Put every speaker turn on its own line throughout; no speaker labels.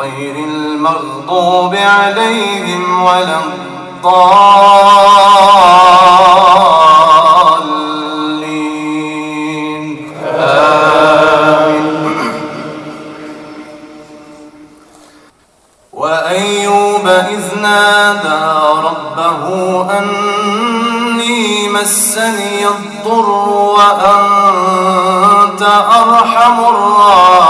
غير المغضوب عليهم ولا الضالين. آمين. وأيوب إذ نادى ربه أني مسني الضر وأنت أرحم الراحمين.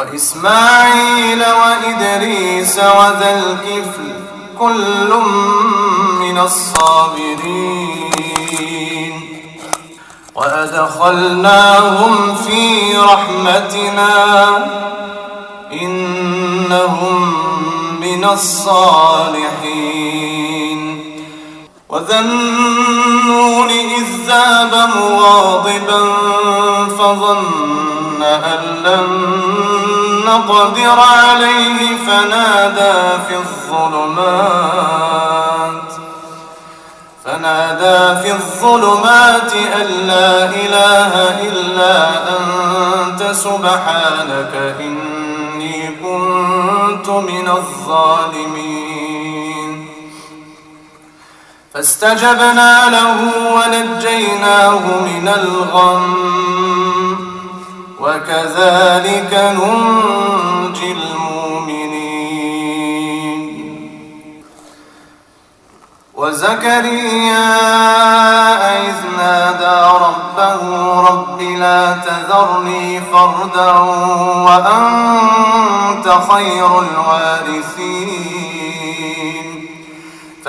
وإسماعيل وإدريس وذا الكفل كل من الصابرين. وأدخلناهم في رحمتنا إنهم من الصالحين. وذنون إذ ذاب مغاضبا فظن أن لن نقدر عليه فنادى في الظلمات فنادى في الظلمات أن لا إله إلا أنت سبحانك إني كنت من الظالمين. فاستجبنا له ونجيناه من الغم. وكذلك ننجي المؤمنين. وزكريا إذ نادى ربه رب لا تذرني فردا وأنت خير الوارثين.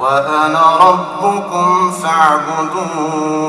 وأنا ربكم فاعبدون.